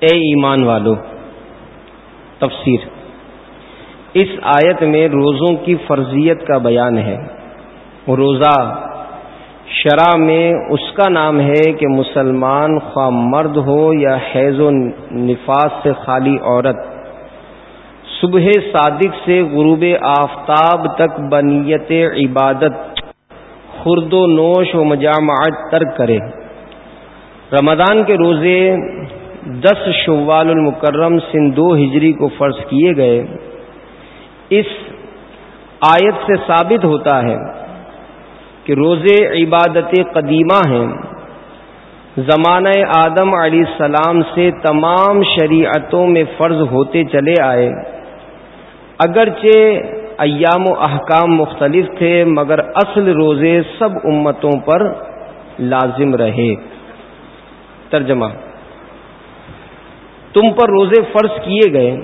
اے ایمان والو، تفسیر۔ اس آیت میں روزوں کی فرضیت کا بیان ہے۔ روزہ شرع میں اس کا نام ہے کہ مسلمان خواہ مرد ہو یا حیض و نفاس سے خالی عورت، صبح صادق سے غروب آفتاب تک بنیت عبادت، خرد و نوش و مجامعت ترک کرے۔ رمضان کے روزے دس شوال المکرم سن دو ہجری کو فرض کیے گئے، اس آیت سے ثابت ہوتا ہے کہ روزے عبادت قدیمہ ہیں۔ زمانہ آدم علیہ السلام سے تمام شریعتوں میں فرض ہوتے چلے آئے۔ اگرچہ ایام و احکام مختلف تھے، مگر اصل روزے سب امتوں پر لازم رہے۔ ترجمہ تم پر روزے فرض کیے گئے،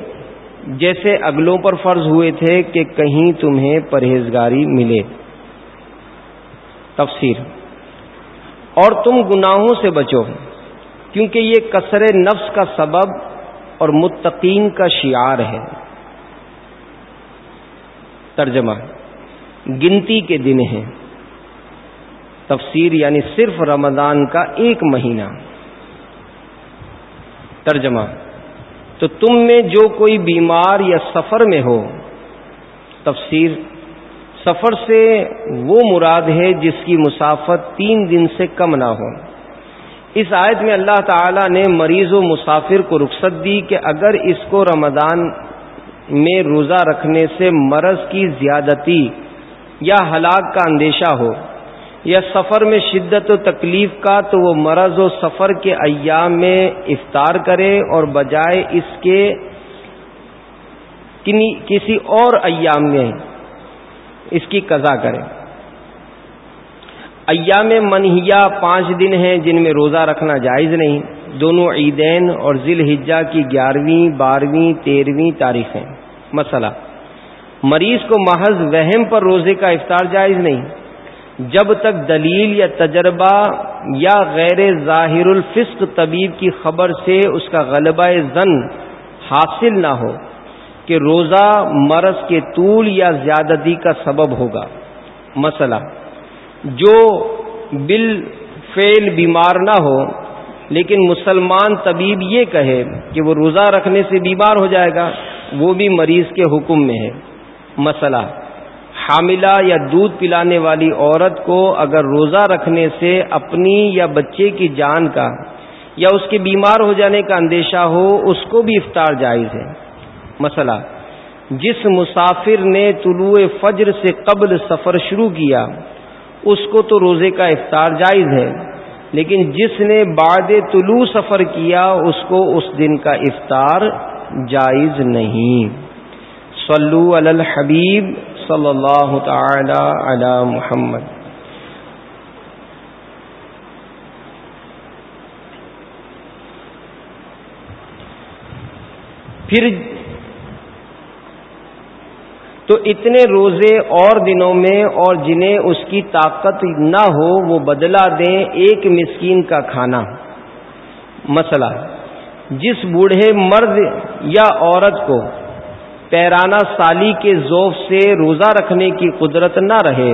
جیسے اگلوں پر فرض ہوئے تھے کہ کہیں تمہیں پرہیزگاری ملے۔ تفسیر۔ اور تم گناہوں سے بچو، کیونکہ یہ کثر نفس کا سبب اور متقین کا شعار ہے۔ ترجمہ۔ گنتی کے دن ہیں۔ تفسیر یعنی صرف رمضان کا ایک مہینہ۔ ترجمہ۔ تو تم میں جو کوئی بیمار یا سفر میں ہو، تفسیر، سفر سے وہ مراد ہے جس کی مسافت تین دن سے کم نہ ہو۔ اس آیت میں اللہ تعالی نے مریض و مسافر کو رخصت دی کہ اگر اس کو رمضان میں روزہ رکھنے سے مرض کی زیادتی یا ہلاک کا اندیشہ ہو یا سفر میں شدت و تکلیف کا تو وہ مرض و سفر کے ایام میں افطار کرے اور بجائے اس کے کسی اور ایام میں اس کی قضا کرے۔ ایام منہیا پانچ دن ہیں جن میں روزہ رکھنا جائز نہیں۔ دونوں عیدین اور ذیل الحجہ کی گیارہویں، بارہویں، تیرہویں تاریخیں۔ مسئلہ مریض کو محض وہم پر روزے کا افطار جائز نہیں۔ جب تک دلیل یا تجربہ یا غیر ظاہر الفسق طبیب کی خبر سے اس کا غلبہ زن حاصل نہ ہو کہ روزہ مرض کے طول یا زیادتی کا سبب ہوگا۔ مسئلہ، جو بال فیل بیمار نہ ہو، لیکن مسلمان طبیب یہ کہے کہ وہ روزہ رکھنے سے بیمار ہو جائے گا، وہ بھی مریض کے حکم میں ہے۔ مسئلہ حاملہ یا دودھ پلانے والی عورت کو اگر روزہ رکھنے سے اپنی یا بچے کی جان کا یا اس کے بیمار ہو جانے کا اندیشہ ہو، اس کو بھی افطار جائز ہے۔ مسئلہ، جس مسافر نے طلوع فجر سے قبل سفر شروع کیا، اس کو تو روزے کا افطار جائز ہے، لیکن جس نے بعد طلوع سفر کیا، اس کو اس دن کا افطار جائز نہیں۔ صلو علی الحبیب۔ صلی اللہ تعالی علی محمد. پھر تو اتنے روزے اور دنوں میں اور جنہیں اس کی طاقت نہ ہو وہ بدلا دیں ایک مسکین کا کھانا۔ مسئلہ، جس بوڑھے مرد یا عورت کو پیرانہ سالی کے ذوف سے روزہ رکھنے کی قدرت نہ رہے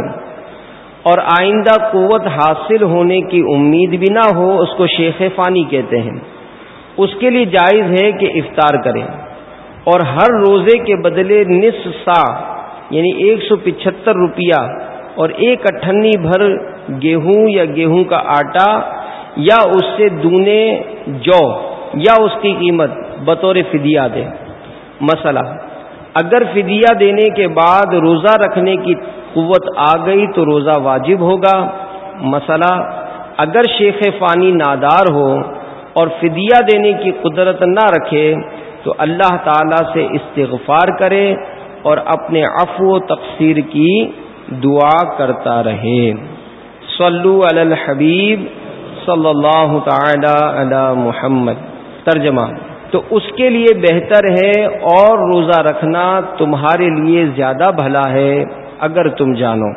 اور آئندہ قوت حاصل ہونے کی امید بھی نہ ہو، اس کو شیخ فانی کہتے ہیں۔ اس کے لیے جائز ہے کہ افطار کریں۔ اور ہر روزے کے بدلے نصف سا یعنی ایک سو پچہتر روپیہ اور ایک اٹھنی بھر گیہوں یا گیہوں کا آٹا یا اس سے دونے جو یا اس کی قیمت بطور فدیہ دے مسئلہ اگر فدیہ دینے کے بعد روزہ رکھنے کی قوت آ گئی تو روزہ واجب ہوگا۔ مسئلہ، اگر شیخ فانی نادار ہو اور فدیہ دینے کی قدرت نہ رکھے تو اللہ تعالی سے استغفار کرے اور اپنے عفو و تقسیر کی دعا کرتا رہے۔ صلو علی الحبیب صلی اللہ تعالی علی محمد۔ ترجمہ تو اس کے لیے بہتر ہے اور روزہ رکھنا تمہارے لیے زیادہ بھلا ہے، اگر تم جانو۔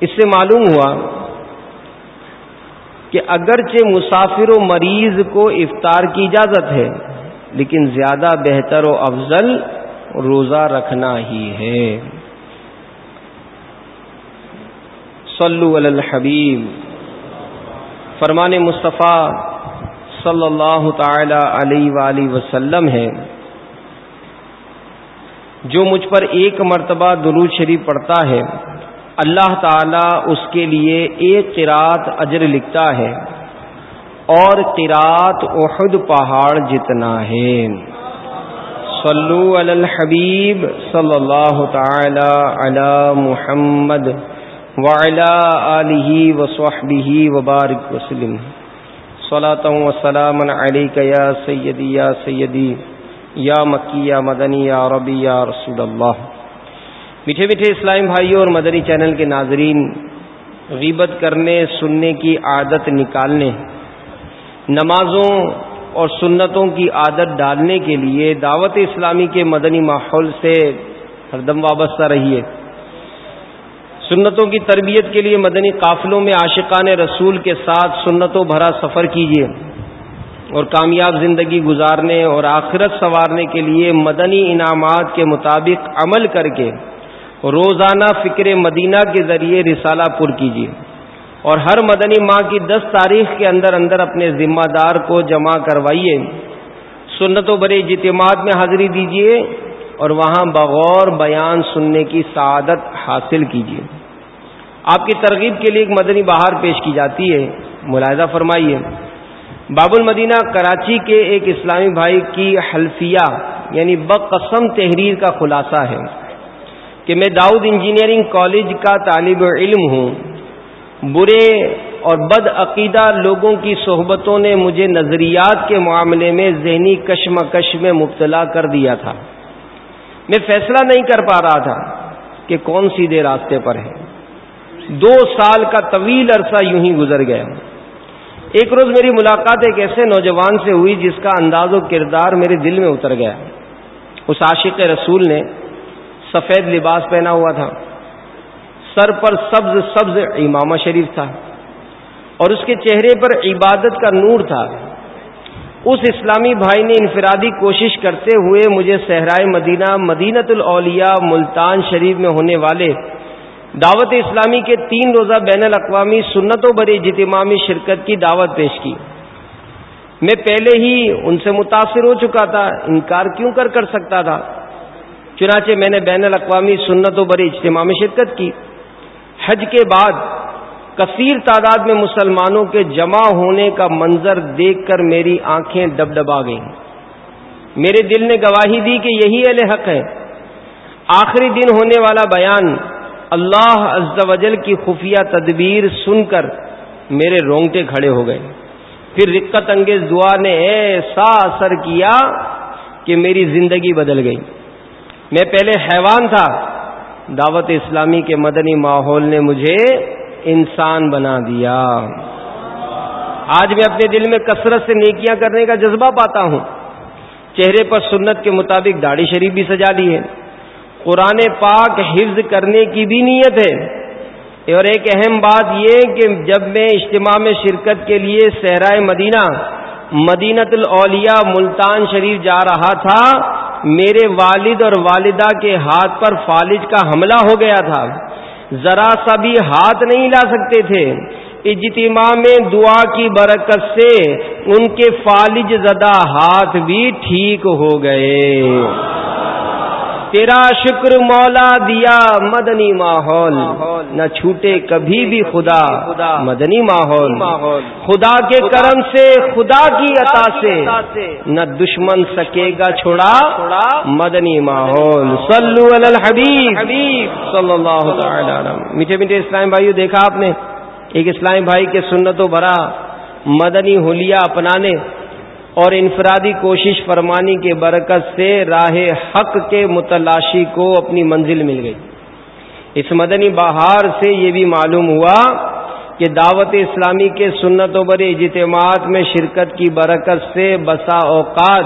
اس سے معلوم ہوا کہ اگرچہ مسافر و مریض کو افطار کی اجازت ہے، لیکن زیادہ بہتر و افضل روزہ رکھنا ہی ہے۔ صلو علی الحبیب۔ فرمان مصطفیٰ صلی اللہ تعالی علیہ وآلہ وسلم ہے۔ جو مجھ پر ایک مرتبہ درود شریف پڑھتا ہے، اللہ تعالی اس کے لیے ایک قرات اجر لکھتا ہے اور قرات احد پہاڑ جتنا ہے۔ صلو علی الحبیب صلی اللہ تعالی علی محمد۔ وعلی آلہ وصحبہ وبارک وسلم. صلاة وسلام علیک یا سیدی یا سیدی یا مکی یا مدنی یا ربی یا رسول اللہ میٹھے میٹھے اسلام بھائیوں اور مدری چینل کے ناظرین، غیبت کرنے، سننے کی عادت نکالنے، نمازوں اور سنتوں کی عادت ڈالنے کے لیے دعوت اسلامی کے مدنی ماحول سے ہر دم وابستہ رہیے۔ سنتوں کی تربیت کے لیے مدنی قافلوں میں عاشقان رسول کے ساتھ سنتوں بھرا سفر کیجیے اور کامیاب زندگی گزارنے اور آخرت سنوارنے کے لیے مدنی انعامات کے مطابق عمل کر کے روزانہ فکر مدینہ کے ذریعے رسالہ پر کیجیے اور ہر مدنی ماہ کی دس تاریخ کے اندر اندر اپنے ذمہ دار کو جمع کروائیے سنت و بڑے اجتماعات میں حاضری دیجیے اور وہاں بغور بیان سننے کی سعادت حاصل کیجیے آپ کی ترغیب کے لیے ایک مدنی بہار پیش کی جاتی ہے۔ ملاحظہ فرمائیے۔ باب المدینہ کراچی کے ایک اسلامی بھائی کی حلفیہ یعنی بقسم تحریر کا خلاصہ ہے کہ میں داؤد انجینئرنگ کالج کا طالب علم ہوں۔ برے اور بد عقیدہ لوگوں کی صحبتوں نے مجھے نظریات کے معاملے میں ذہنی کشمکش میں مبتلا کر دیا تھا۔ میں فیصلہ نہیں کر پا رہا تھا کہ کون سیدھے راستے پر ہے۔ دو سال کا طویل عرصہ یوں ہی گزر گیا۔ ایک روز میری ملاقات ایک ایسے نوجوان سے ہوئی جس کا انداز و کردار میرے دل میں اتر گیا۔ اس عاشق رسول نے سفید لباس پہنا ہوا تھا۔ سر پر سبز سبز امامہ شریف تھا۔ اور اس کے چہرے پر عبادت کا نور تھا۔ اس اسلامی بھائی نے انفرادی کوشش کرتے ہوئے مجھے صحرائے مدینہ مدینت الاولیاء، ملتان شریف میں ہونے والے دعوت اسلامی کے تین روزہ بین الاقوامی سنت و بری اجتماعی شرکت کی دعوت پیش کی۔ میں پہلے ہی ان سے متاثر ہو چکا تھا، انکار کیوں کر کر سکتا تھا؟ چنانچہ میں نے بین الاقوامی سنت و بری اجتماع میں شرکت کی۔ حج کے بعد کثیر تعداد میں مسلمانوں کے جمع ہونے کا منظر دیکھ کر میری آنکھیں ڈب ڈبا گئیں۔ میرے دل نے گواہی دی کہ یہی اہل حق ہے۔ آخری دن ہونے والا بیان اللہ عز و جل کی خفیہ تدبیر سن کر میرے رونگٹے کھڑے ہو گئے۔ پھر رقت انگیز دعا نے ایسا اثر کیا کہ میری زندگی بدل گئی۔ میں پہلے حیوان تھا۔ دعوت اسلامی کے مدنی ماحول نے مجھے انسان بنا دیا۔ آج میں اپنے دل میں کثرت سے نیکیاں کرنے کا جذبہ پاتا ہوں۔ چہرے پر سنت کے مطابق داڑھی شریف بھی سجا لی ہے۔ قرآن پاک حفظ کرنے کی بھی نیت ہے۔ اور ایک اہم بات یہ کہ جب میں اجتماع میں شرکت کے لیے صحرائے مدینہ مدینت الاولیاء ملتان شریف جا رہا تھا، میرے والد اور والدہ کے ہاتھ پر فالج کا حملہ ہو گیا تھا۔ ذرا سا بھی ہاتھ نہیں لا سکتے تھے۔ اجتماع میں دعا کی برکت سے ان کے فالج زدہ ہاتھ بھی ٹھیک ہو گئے۔ تیرا شکر مولا دیا مدنی ماحول۔ نہ چھوٹے کبھی بھی خدا، مدنی ماحول۔ خدا کے کرم سے، خدا کی عطا سے۔ نہ دشمن سکے گا چھوڑا، مدنی ماحول۔ صلو علی الحبیب۔ صلی اللہ تعالی میٹھے میٹھے اسلام بھائیو، دیکھا آپ نے؟ ایک اسلام بھائی کے سنتوں بھرا مدنی ہولیا اپنانے۔ اور انفرادی کوشش فرمانی کے برکت سے راہ حق کے متلاشی کو اپنی منزل مل گئی۔ اس مدنی بہار سے یہ بھی معلوم ہوا کہ دعوت اسلامی کے سنتوں بر اجتماعات میں شرکت کی برکت سے بسا اوقات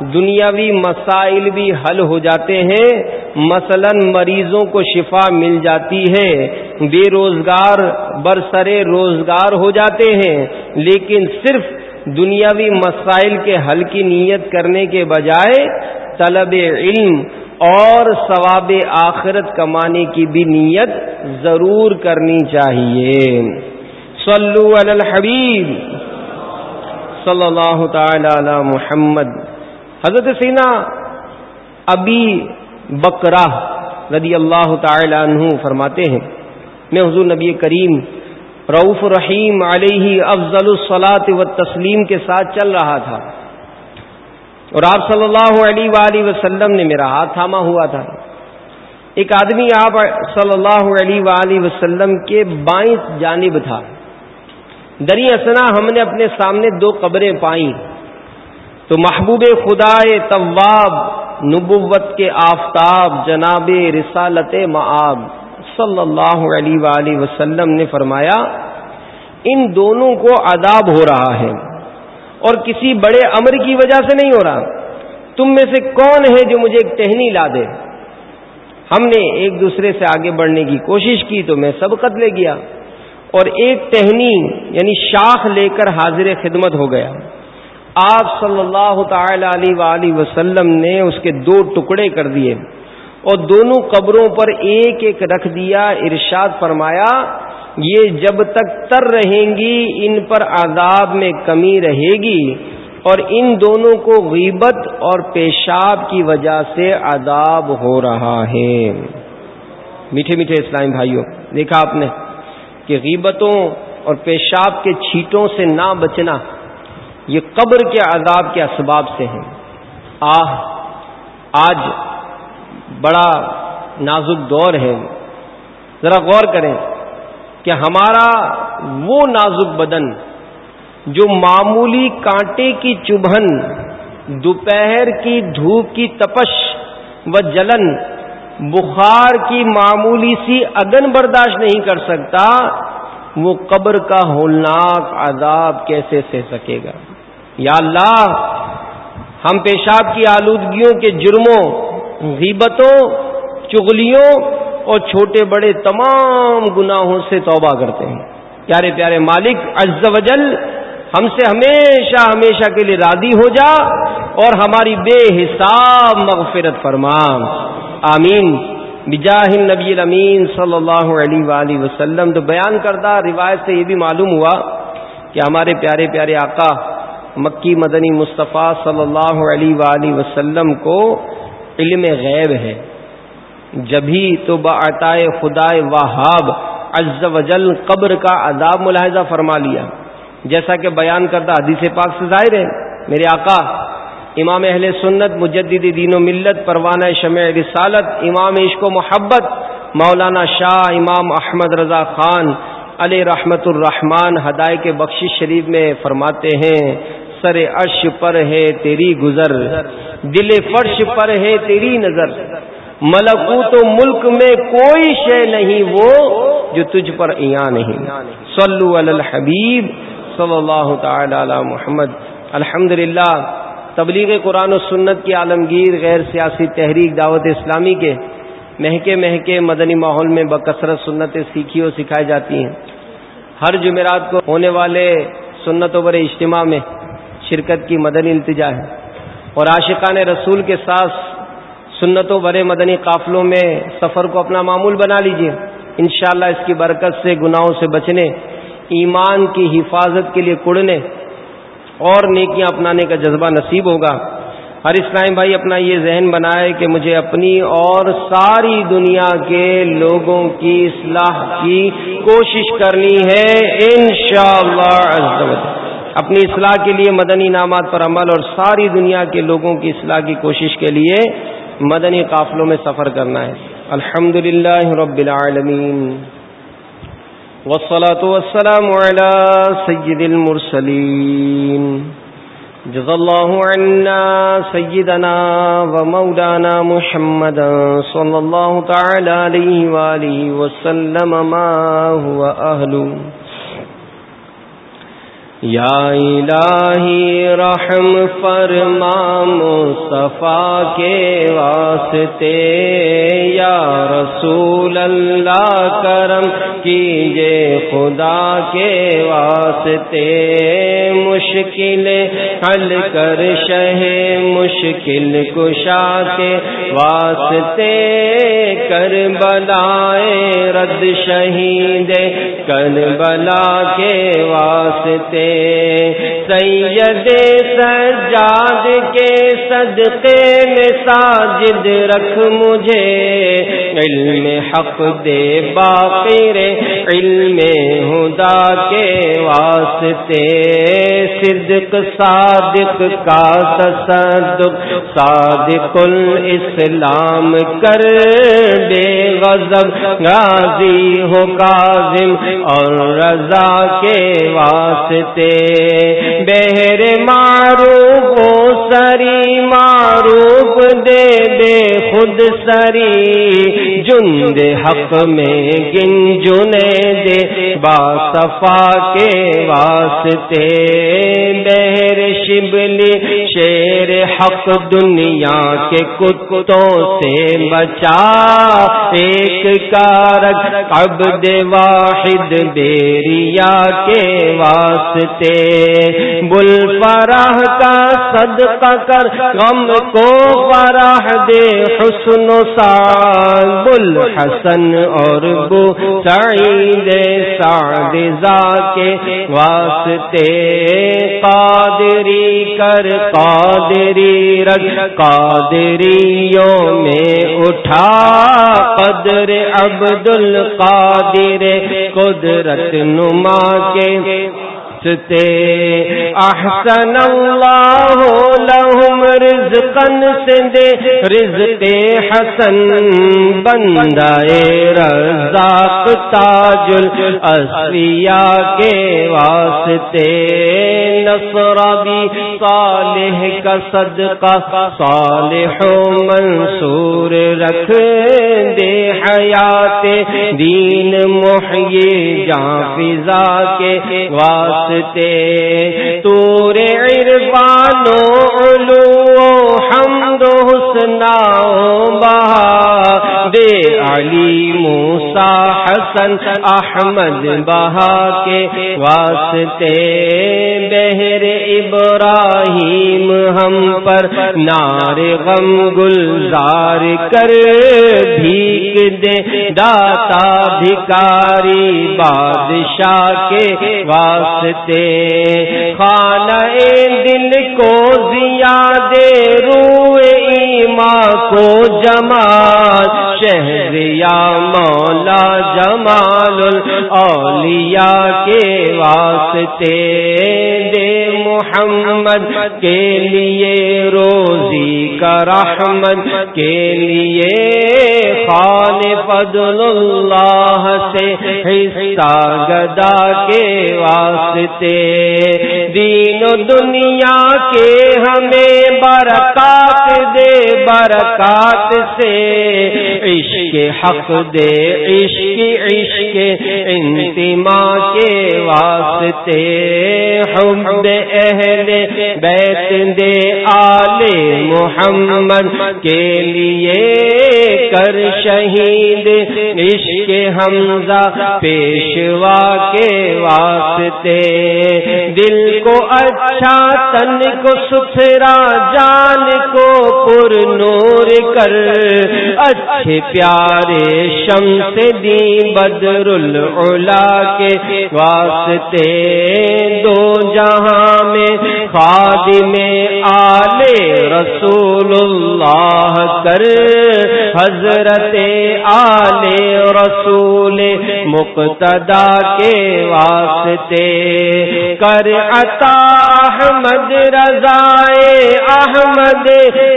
دنیاوی مسائل بھی حل ہو جاتے ہیں۔ مثلا مریضوں کو شفا مل جاتی ہے۔ بے روزگار، برسرے روزگار ہو جاتے ہیں۔ لیکن صرف دنیاوی مسائل کے حل کی نیت کرنے کے بجائے طلب علم اور ثواب آخرت کمانے کی بھی نیت ضرور کرنی چاہیے۔ صلو علی الحبیب۔ صلی اللہ تعالی علی محمد۔ حضرت سینا ابی بکرا رضی اللہ تعالی عنہ فرماتے ہیں، میں حضور نبی کریم رعف رحیم علیہ افضل الصلاط و تسلیم کے ساتھ چل رہا تھا۔ اور آپ صلی اللہ علیہ وآلہ وسلم نے میرا ہاتھ تھاما ہوا تھا۔ ایک آدمی آپ صلی اللہ علیہ وآلہ وسلم کے بائیں جانب تھا۔ دری اسنا ہم نے اپنے سامنے دو قبریں پائیں۔ تو محبوب خدا طواب نبوت کے آفتاب جناب رسالت معاب۔ صلی اللہ علیہ وآلہ وسلم نے فرمایا، ان دونوں کو عذاب ہو رہا ہے اور کسی بڑے امر کی وجہ سے نہیں ہو رہا۔ تم میں سے کون ہے جو مجھے ایک ٹہنی لا دے؟ ہم نے ایک دوسرے سے آگے بڑھنے کی کوشش کی تو میں سب قتل گیا اور ایک ٹہنی یعنی شاخ لے کر حاضر خدمت ہو گیا۔ آپ صلی اللہ تعالی علیہ وآلہ وسلم نے اس کے دو ٹکڑے کر دیے۔ اور دونوں قبروں پر ایک ایک رکھ دیا، ارشاد فرمایا، یہ جب تک تر رہیں گی، ان پر عذاب میں کمی رہے گی۔ اور ان دونوں کو غیبت اور پیشاب کی وجہ سے عذاب ہو رہا ہے۔ میٹھے میٹھے اسلام بھائیوں، دیکھا آپ نے کہ غیبتوں اور پیشاب کے چھیٹوں سے نہ بچنا، یہ قبر کے عذاب کے اسباب سے ہیں آہ، آج بڑا نازک دور ہے۔ ذرا غور کریں کہ ہمارا وہ نازک بدن جو معمولی کانٹے کی چبھن، دوپہر کی دھوپ کی تپش و جلن، بخار کی معمولی سی اگن برداشت نہیں کر سکتا، وہ قبر کا ہولناک عذاب کیسے سہ سکے گا؟ یا اللہ، ہم پیشاب کی آلودگیوں کے جرموں غیبتوں، چغلیوں اور چھوٹے بڑے تمام گناہوں سے توبہ کرتے ہیں۔ پیارے پیارے مالک، عز و جل ہم سے ہمیشہ ہمیشہ کے لیے راضی ہو جا اور ہماری بے حساب مغفرت فرما۔ آمین۔ بجاہ نبی الامین صلی اللہ علیہ وآلہ وسلم تو بیان کردہ روایت سے یہ بھی معلوم ہوا کہ ہمارے پیارے پیارے آقا مکی مدنی مصطفیٰ صلی اللہ علیہ وآلہ وسلم کو علم غیب ہے۔ جبھی تو بعطائے خدائے وہاب عز و جل قبر کا عذاب ملاحظہ فرما لیا۔ جیسا کہ بیان کردہ حدیث پاک سے ظاہر ہے، میرے آقا، امام اہل سنت، مجدد دین و ملت، پروانہ شمع رسالت، امام عشق و محبت، مولانا شاہ امام احمد رضا خان علیہ رحمت الرحمان ہدائے کے بخشش شریف میں فرماتے ہیں، سر عرش پر ہے تیری گزر۔ دل فرش پر ہے تیری نظر۔ ملکوت و ملک میں کوئی شے نہیں، وہ جو تجھ پر ایاں نہیں۔ صلو علی الحبیب صلی اللہ تعالی علی محمد۔ الحمد تبلیغ قرآن و سنت کی عالمگیر، غیر سیاسی تحریک دعوت اسلامی کے مہکے مہکے مدنی ماحول میں بکثرت سنتیں سیکھی اور سکھائی جاتی ہیں۔ ہر جمعرات کو ہونے والے سنت و بر اجتماع میں شرکت کی مدنی التجا ہے۔ اور عاشقان رسول کے ساتھ سنت و برے مدنی قافلوں میں سفر کو اپنا معمول بنا لیجیے انشاءاللہ اس کی برکت سے، گناہوں سے بچنے، ایمان کی حفاظت کے لیے کڑنے اور نیکیاں اپنانے کا جذبہ نصیب ہوگا۔ ہر اسلام بھائی اپنا یہ ذہن بنائے کہ مجھے اپنی اور ساری دنیا کے لوگوں کی اصلاح کی کوشش کرنی ہے۔ انشاءاللہ اپنی اصلاح کے لیے مدنی انعامات پر عمل اور ساری دنیا کے لوگوں کی اصلاح کی کوشش کے لیے مدنی قافلوں میں سفر کرنا ہے۔ الحمد للہ رب العالمین۔ والصلاة والسلام على سيد المرسلين جزا الله عنا سيدنا ومولانا محمد صلى الله تعالى عليه وآله وسلم، ما هو أهله یا الہی رحم فرما مصطفیٰ کے واسطے، یا رسول اللہ کرم کیجے خدا کے واسطے۔ مشکل حل کر شہ، مشکل کشا کے واسطے۔ کر بلائے رد شہید کر بلا کے واسطے۔ سید سجاد کے صدقے میں ساجد رکھ مجھے، علم حق دے باقر علم ہدا کے واسطے صدق صادق کا تصدق، صادق الاسلام کر بے غضب، غازی ہو کاظم اور رضا کے واسطے بہر معروف، سری معروف، دے بے خود سری۔ جند حق میں گن جنے دے، با صفا کے واسطے۔ بہر شبلی شیر حق دنیا کے کتوں سے بچا۔ ایک کارک عبد واحد بیریا کے واسطے۔ بل فراہ کا صدقہ کر، غم کو فراہ دے حسن و سال بل حسن اور بو سعید سعد زا کے واسطے قادری کر، قادری رکھ قادریوں میں اٹھا۔ قدر عبد القادر قدرت نما کے واسطے احسن اللہ لہم رزقن سے دے رزق حسن بندہ رزاق تاج الاسفیاء کے واسطے۔ نصر بھی صالح کا صدقہ، صالح و منصور رکھ دے حیات۔ دین محیی جان فضا کے واسطے۔ واسطے تور عرفانو علو حمد حسنا بہا۔ دے علی موسا حسن احمد بہا کے واسطے۔ بہر ابراہیم ہم پر نار غم گلزار کر بھیک دے۔ داتا بھکاری بادشاہ کے واسطے خانہ دل کو دے روئے ایمان کو جمال۔ شہر یا مولا جمال اولیاء کے واسطے۔ دے محمد کے لیے روزی کا رحمت، کے لیے خان فضل اللہ سے حصہ گدا کے واسطے۔ دین و دنیا کے ہمیں برکات دے، برکات سے۔ عشق حق دے، عشق عشق انتما کے واسطے۔ حب اہل بیت دے آل محمد کے لیے کر شہید۔ عشق حمزہ پیشوا کے واسطے۔ دل کو اچھا تن کو ستھرا جان کو پر نور کر۔ اچھے پیارے شم سے دی بدر العلا کے واسطے دو جہاں میں خاد میں آلے رسول اللہ کر۔ حضرت آلے رسول مقتدا کے واسطے کر عطا احمد رضائے احمد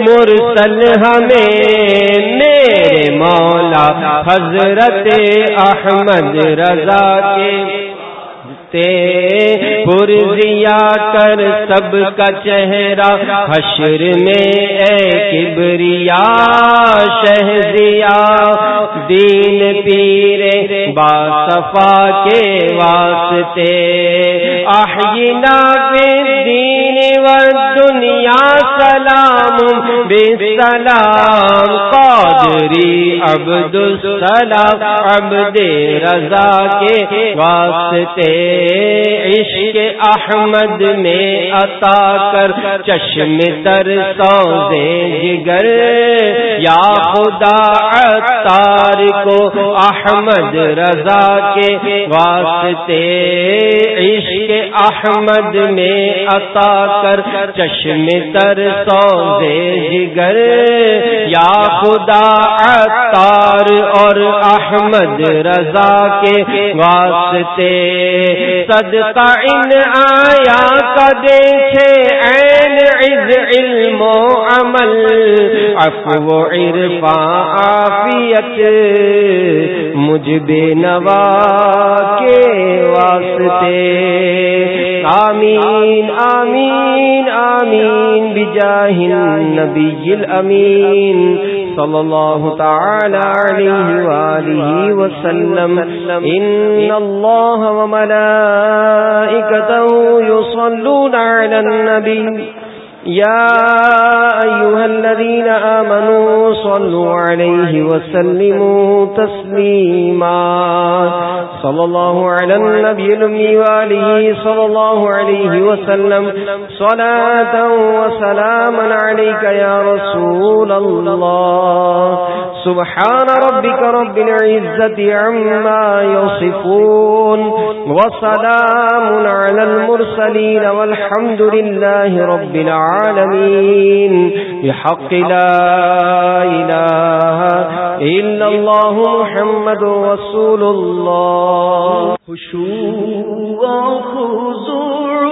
مرسل ہمیں میرے مولا حضرت احمد رضا کے پرزیا کر سب کا چہرہ حشر میں اے کبریا شہزیا دین پیرے با صفا کے واسطے۔ آہینا بے دین دنیا سلام بے سلام قادری عبد السلام عبد رضا کے واسطے عشق احمد میں عطا کر، چشم تر سوزے جگر، یا خدا عطار کو احمد رضا کے واسطے عشق احمد میں عطا کر چشم تر سوزے جگر۔ یا خدا عطار اور احمد رضا کے واسطے صدقہ ان آیا کا دیکھے۔ این عز علم و عمل افو عرفا عافیت مجھ بے نوا کے واسطے۔ آمین آمین۔ آمین آمین بجاہ النبی الامین صلی اللہ تعالی علیہ وآلہ وسلم. ان اللہ وملائکته یصلون علی النبی يا أيها الذين آمنوا صلوا عليه وسلموا تسليما. صلى الله على النبي الأمي وآله صلى الله عليه وسلم. صلاة وسلاما عليك يا رسول الله. سبحان ربك رب العزة عما يصفون وسلام على المرسلين والحمد لله رب العالمين. بحق لا إله إلا الله محمد رسول الله. خشوع وخزوع